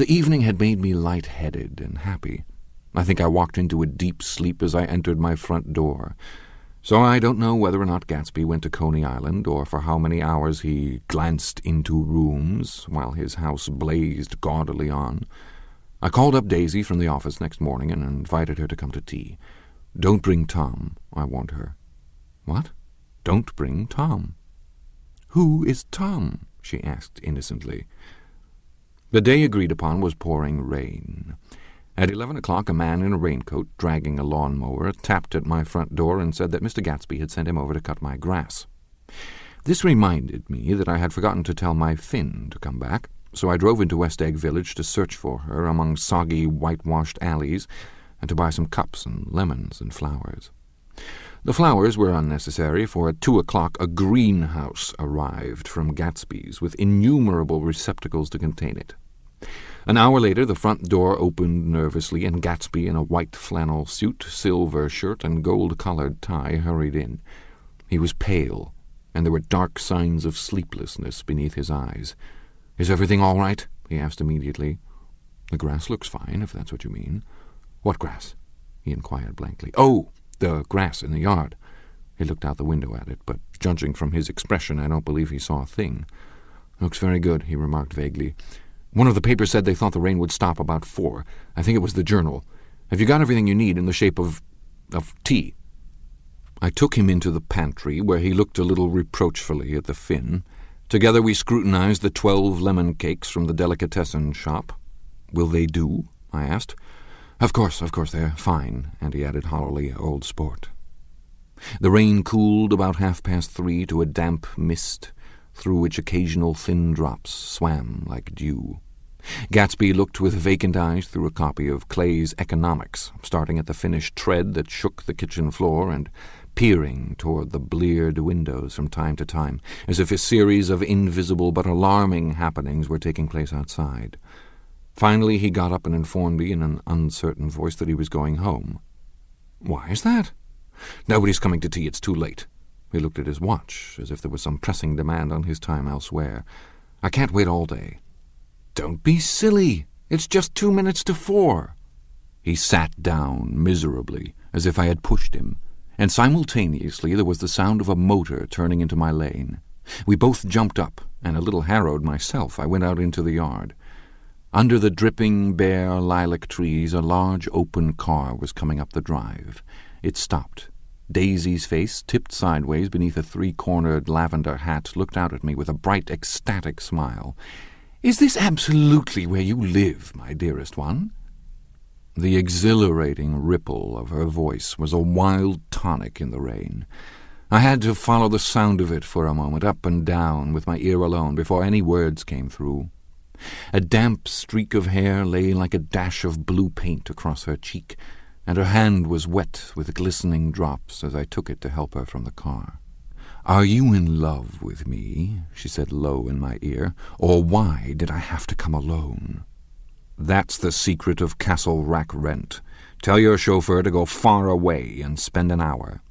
The evening had made me light-headed and happy. I think I walked into a deep sleep as I entered my front door. So I don't know whether or not Gatsby went to Coney Island, or for how many hours he glanced into rooms while his house blazed gaudily on. I called up Daisy from the office next morning and invited her to come to tea. Don't bring Tom, I warned her. What? Don't bring Tom. Who is Tom? she asked innocently. The day agreed upon was pouring rain. At eleven o'clock, a man in a raincoat, dragging a lawn mower, tapped at my front door and said that Mr. Gatsby had sent him over to cut my grass. This reminded me that I had forgotten to tell my Finn to come back, so I drove into West Egg Village to search for her among soggy, whitewashed alleys and to buy some cups and lemons and flowers. The flowers were unnecessary, for at two o'clock a greenhouse arrived from Gatsby's with innumerable receptacles to contain it. An hour later, the front door opened nervously, and Gatsby, in a white flannel suit, silver shirt, and gold-collared tie, hurried in. He was pale, and there were dark signs of sleeplessness beneath his eyes. Is everything all right? he asked immediately. The grass looks fine, if that's what you mean. What grass? he inquired blankly. Oh, the grass in the yard. He looked out the window at it, but judging from his expression, I don't believe he saw a thing. Looks very good, he remarked vaguely. One of the papers said they thought the rain would stop about four. I think it was the Journal. Have you got everything you need in the shape of. of tea? I took him into the pantry, where he looked a little reproachfully at the Finn. Together we scrutinized the twelve lemon cakes from the delicatessen shop. Will they do? I asked. Of course, of course, they're fine, and he added hollowly, old sport. The rain cooled about half past three to a damp mist through which occasional thin drops swam like dew. Gatsby looked with vacant eyes through a copy of Clay's Economics, starting at the Finnish tread that shook the kitchen floor and peering toward the bleared windows from time to time, as if a series of invisible but alarming happenings were taking place outside. Finally, he got up and informed me in an uncertain voice that he was going home. Why is that? Nobody's coming to tea. It's too late. He looked at his watch, as if there was some pressing demand on his time elsewhere. I can't wait all day. Don't be silly. It's just two minutes to four. He sat down miserably, as if I had pushed him, and simultaneously there was the sound of a motor turning into my lane. We both jumped up, and a little harrowed myself, I went out into the yard. Under the dripping, bare lilac trees, a large open car was coming up the drive. It stopped. Daisy's face, tipped sideways beneath a three-cornered lavender hat, looked out at me with a bright, ecstatic smile. Is this absolutely where you live, my dearest one? The exhilarating ripple of her voice was a wild tonic in the rain. I had to follow the sound of it for a moment, up and down, with my ear alone, before any words came through. A damp streak of hair lay like a dash of blue paint across her cheek, and her hand was wet with glistening drops as I took it to help her from the car. Are you in love with me? she said low in my ear, or why did I have to come alone? That's the secret of Castle Rackrent. Tell your chauffeur to go far away and spend an hour.